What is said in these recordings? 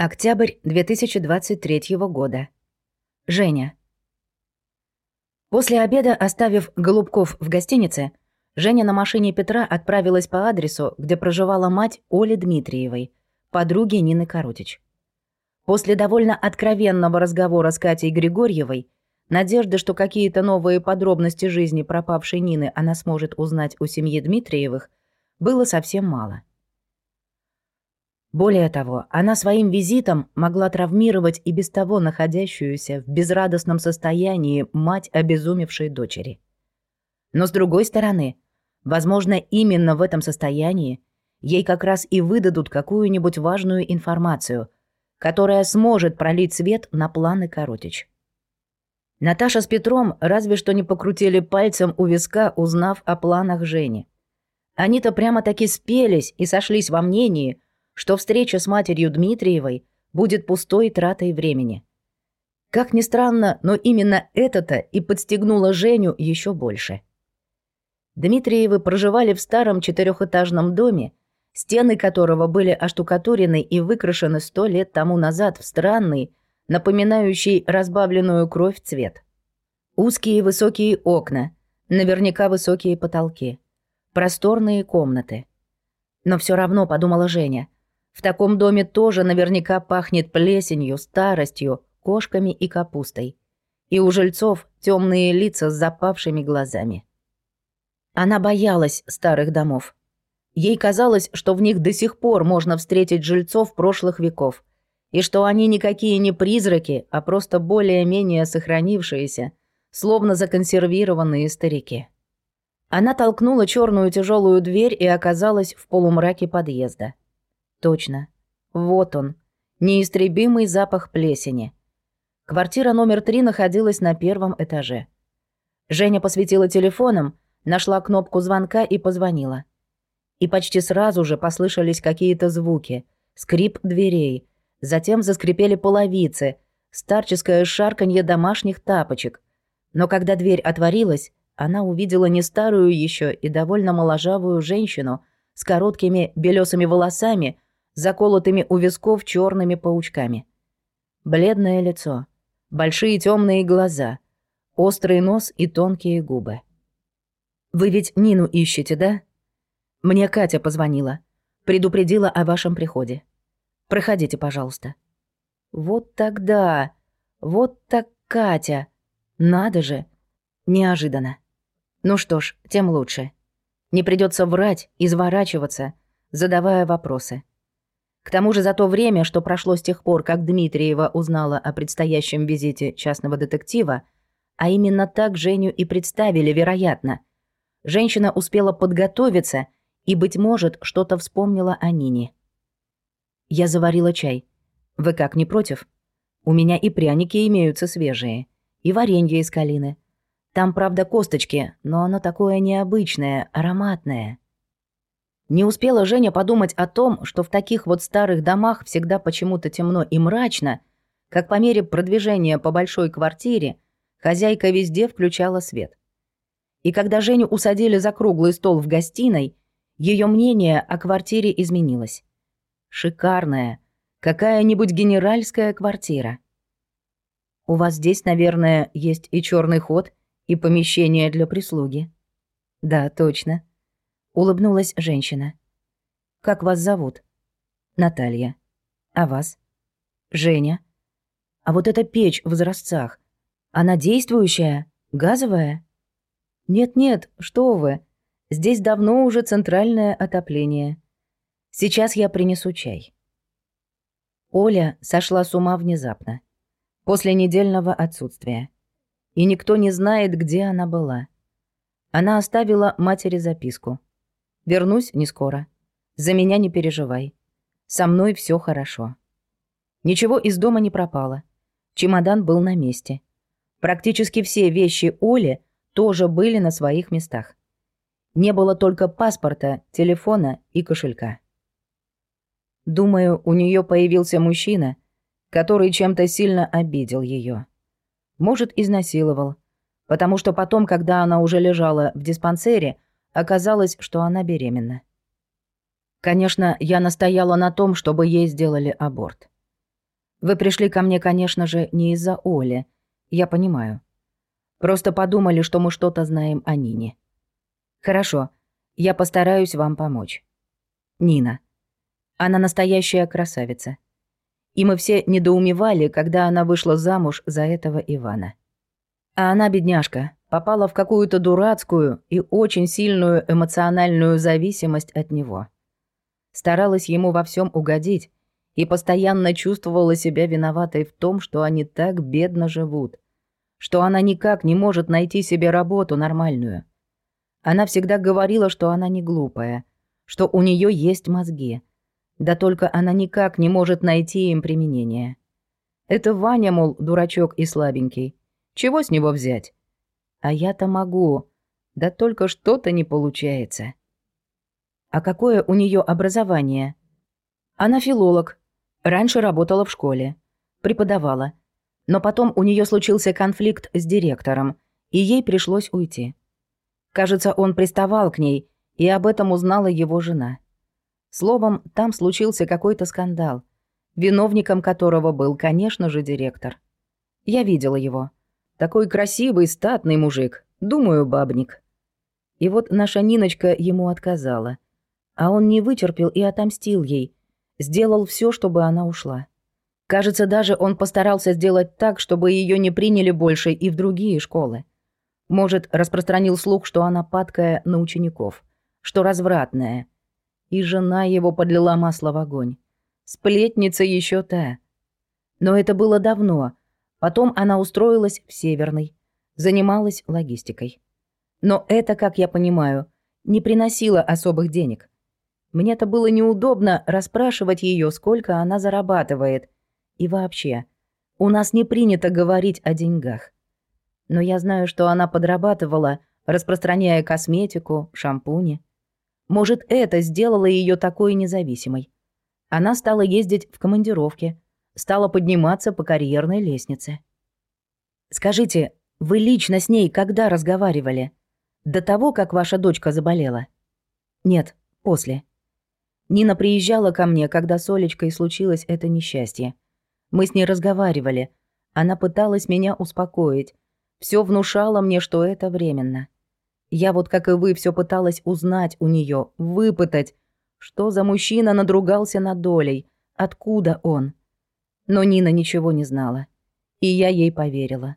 Октябрь 2023 года. Женя. После обеда, оставив Голубков в гостинице, Женя на машине Петра отправилась по адресу, где проживала мать Оли Дмитриевой, подруги Нины Коротич. После довольно откровенного разговора с Катей Григорьевой, надежды, что какие-то новые подробности жизни пропавшей Нины она сможет узнать у семьи Дмитриевых, было совсем мало. Более того, она своим визитом могла травмировать и без того находящуюся в безрадостном состоянии мать обезумевшей дочери. Но с другой стороны, возможно, именно в этом состоянии ей как раз и выдадут какую-нибудь важную информацию, которая сможет пролить свет на планы Коротич. Наташа с Петром разве что не покрутили пальцем у виска, узнав о планах Жени. Они-то прямо-таки спелись и сошлись во мнении – что встреча с матерью Дмитриевой будет пустой тратой времени. Как ни странно, но именно это-то и подстегнуло Женю еще больше. Дмитриевы проживали в старом четырехэтажном доме, стены которого были оштукатурены и выкрашены сто лет тому назад в странный, напоминающий разбавленную кровь цвет. Узкие высокие окна, наверняка высокие потолки, просторные комнаты. Но все равно, подумала Женя, в таком доме тоже наверняка пахнет плесенью, старостью, кошками и капустой. И у жильцов темные лица с запавшими глазами. Она боялась старых домов. Ей казалось, что в них до сих пор можно встретить жильцов прошлых веков, и что они никакие не призраки, а просто более-менее сохранившиеся, словно законсервированные старики. Она толкнула черную тяжелую дверь и оказалась в полумраке подъезда. Точно. Вот он. Неистребимый запах плесени. Квартира номер три находилась на первом этаже. Женя посветила телефоном, нашла кнопку звонка и позвонила. И почти сразу же послышались какие-то звуки. Скрип дверей. Затем заскрипели половицы, старческое шарканье домашних тапочек. Но когда дверь отворилась, она увидела не старую еще и довольно моложавую женщину с короткими белесыми волосами, заколотыми у висков черными паучками. Бледное лицо, большие темные глаза, острый нос и тонкие губы. «Вы ведь Нину ищете, да?» «Мне Катя позвонила. Предупредила о вашем приходе. Проходите, пожалуйста». «Вот тогда... Вот так Катя. Надо же. Неожиданно. Ну что ж, тем лучше. Не придется врать, изворачиваться, задавая вопросы. К тому же за то время, что прошло с тех пор, как Дмитриева узнала о предстоящем визите частного детектива, а именно так Женю и представили, вероятно, женщина успела подготовиться и, быть может, что-то вспомнила о Нине. «Я заварила чай. Вы как, не против? У меня и пряники имеются свежие, и варенье из калины. Там, правда, косточки, но оно такое необычное, ароматное». Не успела Женя подумать о том, что в таких вот старых домах всегда почему-то темно и мрачно, как по мере продвижения по большой квартире хозяйка везде включала свет. И когда Женю усадили за круглый стол в гостиной, ее мнение о квартире изменилось. Шикарная, какая-нибудь генеральская квартира. У вас здесь, наверное, есть и черный ход, и помещение для прислуги. Да, точно. Улыбнулась женщина. «Как вас зовут?» «Наталья. А вас?» «Женя. А вот эта печь в изразцах, она действующая? Газовая?» «Нет-нет, что вы. Здесь давно уже центральное отопление. Сейчас я принесу чай». Оля сошла с ума внезапно. После недельного отсутствия. И никто не знает, где она была. Она оставила матери записку. Вернусь не скоро. За меня не переживай. Со мной все хорошо. Ничего из дома не пропало. Чемодан был на месте. Практически все вещи Оли тоже были на своих местах. Не было только паспорта, телефона и кошелька. Думаю, у нее появился мужчина, который чем-то сильно обидел ее. Может, изнасиловал. Потому что потом, когда она уже лежала в диспансере, Оказалось, что она беременна. Конечно, я настояла на том, чтобы ей сделали аборт. Вы пришли ко мне, конечно же, не из-за Оли. Я понимаю. Просто подумали, что мы что-то знаем о Нине. Хорошо, я постараюсь вам помочь. Нина. Она настоящая красавица. И мы все недоумевали, когда она вышла замуж за этого Ивана. А она, бедняжка, попала в какую-то дурацкую и очень сильную эмоциональную зависимость от него. Старалась ему во всем угодить и постоянно чувствовала себя виноватой в том, что они так бедно живут, что она никак не может найти себе работу нормальную. Она всегда говорила, что она не глупая, что у нее есть мозги, да только она никак не может найти им применение. Это Ваня, мол, дурачок и слабенький. Чего с него взять? А я-то могу. Да только что-то не получается. А какое у нее образование? Она филолог. Раньше работала в школе. Преподавала. Но потом у нее случился конфликт с директором, и ей пришлось уйти. Кажется, он приставал к ней, и об этом узнала его жена. Словом, там случился какой-то скандал, виновником которого был, конечно же, директор. Я видела его. Такой красивый, статный мужик. Думаю, бабник. И вот наша Ниночка ему отказала. А он не вытерпел и отомстил ей. Сделал все, чтобы она ушла. Кажется, даже он постарался сделать так, чтобы ее не приняли больше и в другие школы. Может, распространил слух, что она падкая на учеников, что развратная – и жена его подлила масло в огонь. Сплетница еще та. Но это было давно. Потом она устроилась в Северный. Занималась логистикой. Но это, как я понимаю, не приносило особых денег. Мне-то было неудобно расспрашивать ее, сколько она зарабатывает. И вообще, у нас не принято говорить о деньгах. Но я знаю, что она подрабатывала, распространяя косметику, шампуни. Может, это сделало ее такой независимой. Она стала ездить в командировки, стала подниматься по карьерной лестнице. «Скажите, вы лично с ней когда разговаривали? До того, как ваша дочка заболела?» «Нет, после». Нина приезжала ко мне, когда с Олечкой случилось это несчастье. Мы с ней разговаривали. Она пыталась меня успокоить. Все внушало мне, что это временно. Я вот, как и вы, все пыталась узнать у нее, выпытать, что за мужчина надругался над долей, откуда он. Но Нина ничего не знала. И я ей поверила.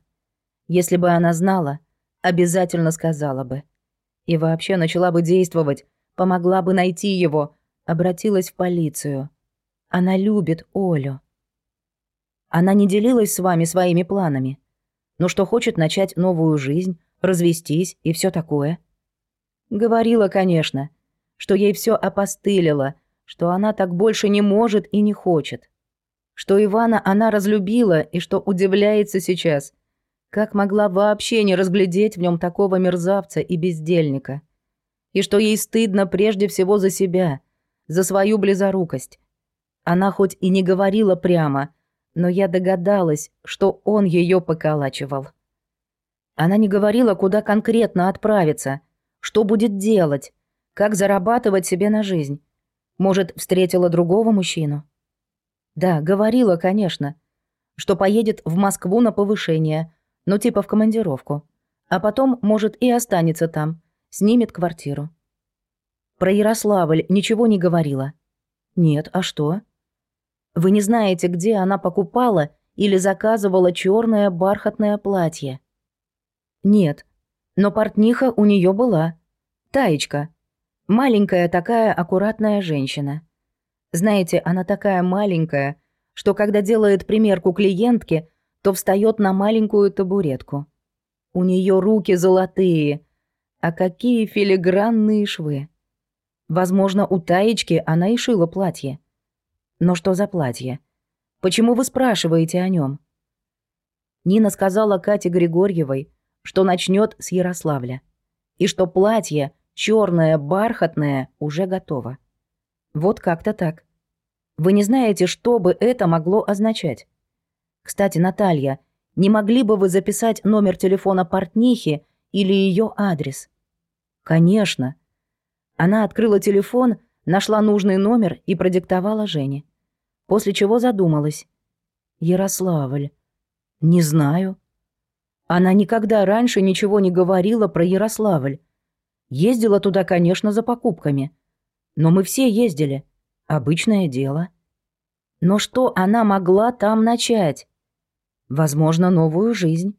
Если бы она знала, обязательно сказала бы. И вообще начала бы действовать, помогла бы найти его, обратилась в полицию. Она любит Олю. Она не делилась с вами своими планами, но что хочет начать новую жизнь, развестись и все такое. Говорила, конечно, что ей все опостылило, что она так больше не может и не хочет. Что Ивана она разлюбила и что удивляется сейчас. Как могла вообще не разглядеть в нем такого мерзавца и бездельника? И что ей стыдно прежде всего за себя, за свою близорукость. Она хоть и не говорила прямо, но я догадалась, что он ее поколачивал. Она не говорила, куда конкретно отправиться, что будет делать, как зарабатывать себе на жизнь. Может, встретила другого мужчину? Да, говорила, конечно, что поедет в Москву на повышение, ну типа в командировку. А потом, может, и останется там, снимет квартиру. Про Ярославль ничего не говорила. Нет, а что? Вы не знаете, где она покупала или заказывала черное бархатное платье? Нет, но портниха у нее была. Таечка. Маленькая такая аккуратная женщина. Знаете, она такая маленькая, что когда делает примерку клиентке, то встает на маленькую табуретку. У нее руки золотые, а какие филигранные швы. Возможно, у Таечки она и шила платье. Но что за платье? Почему вы спрашиваете о нем? Нина сказала Кате Григорьевой, что начнет с Ярославля, и что платье, черное, бархатное, уже готово. Вот как-то так. Вы не знаете, что бы это могло означать? Кстати, Наталья, не могли бы вы записать номер телефона портнихи или ее адрес? Конечно. Она открыла телефон, нашла нужный номер и продиктовала Жене. После чего задумалась. Ярославль. Не знаю. Она никогда раньше ничего не говорила про Ярославль. Ездила туда, конечно, за покупками. Но мы все ездили. Обычное дело. Но что она могла там начать? Возможно, новую жизнь.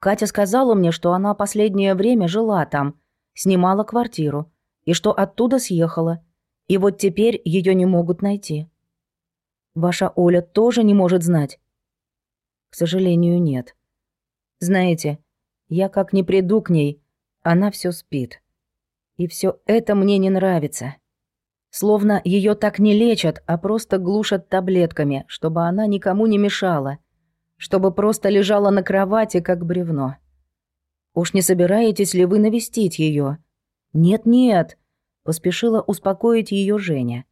Катя сказала мне, что она последнее время жила там, снимала квартиру, и что оттуда съехала, и вот теперь ее не могут найти. Ваша Оля тоже не может знать? К сожалению, нет. Знаете, я как не приду к ней, она все спит. И все это мне не нравится. Словно ее так не лечат, а просто глушат таблетками, чтобы она никому не мешала, чтобы просто лежала на кровати, как бревно. Уж не собираетесь ли вы навестить ее? Нет-нет, поспешила успокоить ее Женя.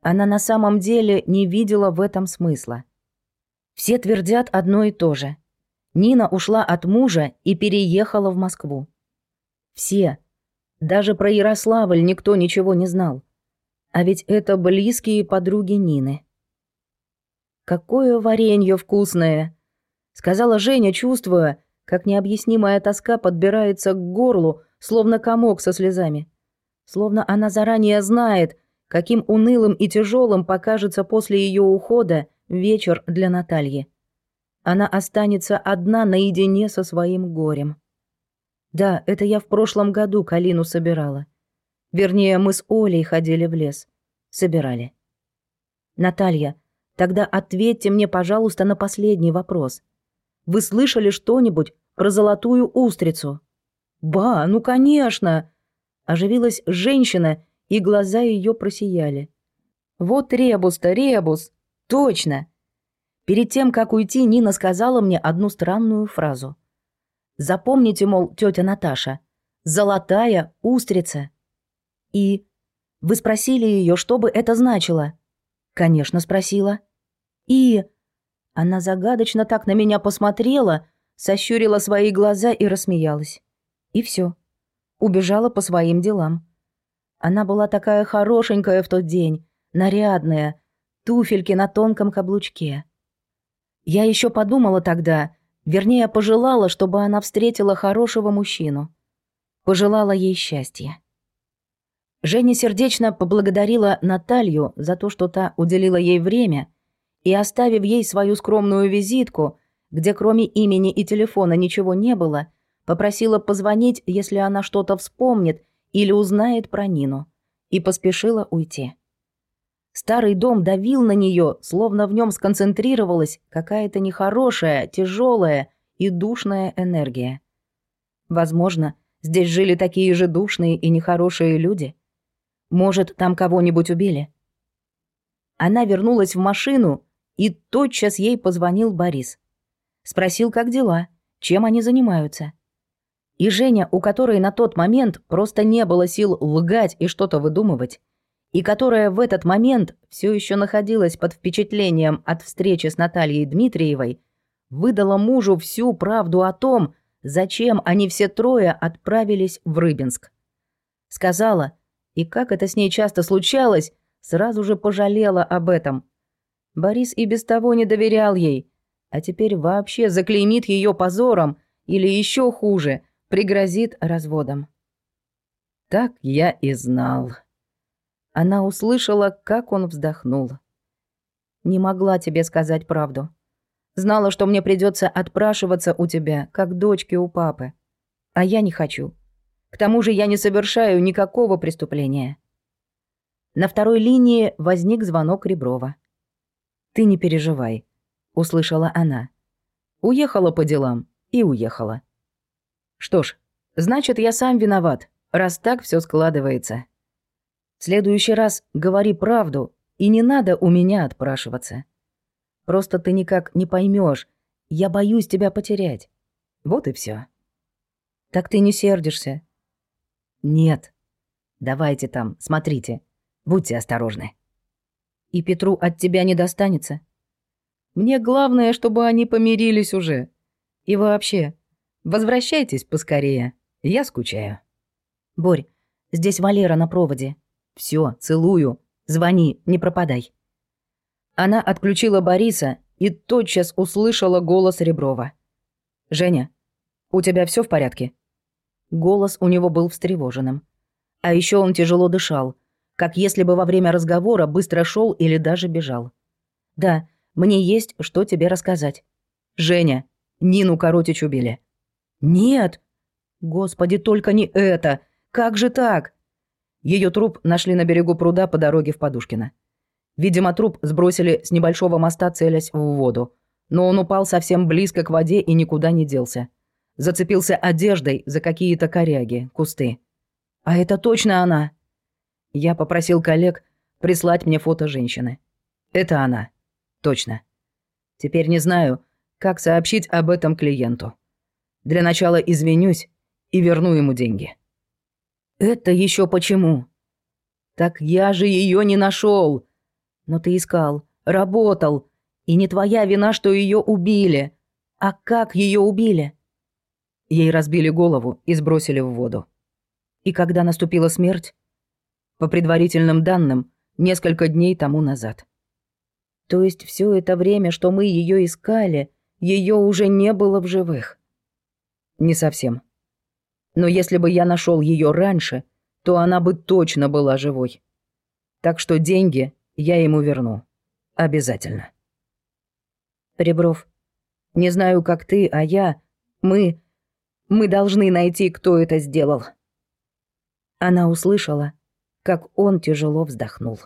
Она на самом деле не видела в этом смысла. Все твердят одно и то же. Нина ушла от мужа и переехала в Москву. Все. Даже про Ярославль никто ничего не знал. А ведь это близкие подруги Нины. «Какое варенье вкусное!» — сказала Женя, чувствуя, как необъяснимая тоска подбирается к горлу, словно комок со слезами. Словно она заранее знает, каким унылым и тяжелым покажется после ее ухода вечер для Натальи. Она останется одна наедине со своим горем. Да, это я в прошлом году Калину собирала. Вернее, мы с Олей ходили в лес. Собирали. Наталья, тогда ответьте мне, пожалуйста, на последний вопрос. Вы слышали что-нибудь про золотую устрицу? Ба, ну конечно! Оживилась женщина и глаза ее просияли. «Вот ребус-то, ребус! Точно!» Перед тем, как уйти, Нина сказала мне одну странную фразу. «Запомните, мол, тетя Наташа, золотая устрица». И вы спросили ее, что бы это значило? Конечно, спросила. И она загадочно так на меня посмотрела, сощурила свои глаза и рассмеялась. И все. Убежала по своим делам. Она была такая хорошенькая в тот день, нарядная, туфельки на тонком каблучке. Я еще подумала тогда, вернее, пожелала, чтобы она встретила хорошего мужчину. Пожелала ей счастья. Женя сердечно поблагодарила Наталью за то, что та уделила ей время, и, оставив ей свою скромную визитку, где кроме имени и телефона ничего не было, попросила позвонить, если она что-то вспомнит или узнает про Нину, и поспешила уйти. Старый дом давил на нее, словно в нем сконцентрировалась какая-то нехорошая, тяжелая и душная энергия. Возможно, здесь жили такие же душные и нехорошие люди. Может, там кого-нибудь убили? Она вернулась в машину, и тотчас ей позвонил Борис. Спросил, как дела, чем они занимаются. И Женя, у которой на тот момент просто не было сил лгать и что-то выдумывать, и которая в этот момент все еще находилась под впечатлением от встречи с Натальей Дмитриевой, выдала мужу всю правду о том, зачем они все трое отправились в Рыбинск. Сказала, и как это с ней часто случалось, сразу же пожалела об этом. Борис и без того не доверял ей, а теперь вообще заклеймит ее позором или еще хуже – пригрозит разводом. Так я и знал. Она услышала, как он вздохнул. Не могла тебе сказать правду. Знала, что мне придется отпрашиваться у тебя, как дочки у папы. А я не хочу. К тому же я не совершаю никакого преступления. На второй линии возник звонок Реброва. «Ты не переживай», — услышала она. Уехала по делам и уехала. Что ж, значит, я сам виноват, раз так все складывается. В следующий раз говори правду, и не надо у меня отпрашиваться. Просто ты никак не поймешь. Я боюсь тебя потерять. Вот и все. Так ты не сердишься? Нет. Давайте там, смотрите. Будьте осторожны. И Петру от тебя не достанется. Мне главное, чтобы они помирились уже. И вообще, Возвращайтесь поскорее. Я скучаю. Борь, здесь Валера на проводе. Все, целую. Звони, не пропадай. Она отключила Бориса, и тотчас услышала голос Реброва. «Женя, у тебя все в порядке?» Голос у него был встревоженным. А еще он тяжело дышал, как если бы во время разговора быстро шел или даже бежал. «Да, мне есть что тебе рассказать. Женя, Нину Коротич убили». «Нет!» «Господи, только не это! Как же так?» Ее труп нашли на берегу пруда по дороге в Подушкино. Видимо, труп сбросили с небольшого моста, целясь в воду. Но он упал совсем близко к воде и никуда не делся. Зацепился одеждой за какие-то коряги, кусты. «А это точно она?» Я попросил коллег прислать мне фото женщины. Это она. Точно. Теперь не знаю, как сообщить об этом клиенту. Для начала извинюсь и верну ему деньги. Это еще почему? Так я же ее не нашел. Но ты искал, работал, и не твоя вина, что ее убили. А как ее убили? Ей разбили голову и сбросили в воду. И когда наступила смерть? По предварительным данным, несколько дней тому назад. То есть все это время, что мы ее искали, ее уже не было в живых. Не совсем. Но если бы я нашел ее раньше, то она бы точно была живой. Так что деньги я ему верну. Обязательно. Ребров, не знаю, как ты, а я... Мы... Мы должны найти, кто это сделал. Она услышала, как он тяжело вздохнул.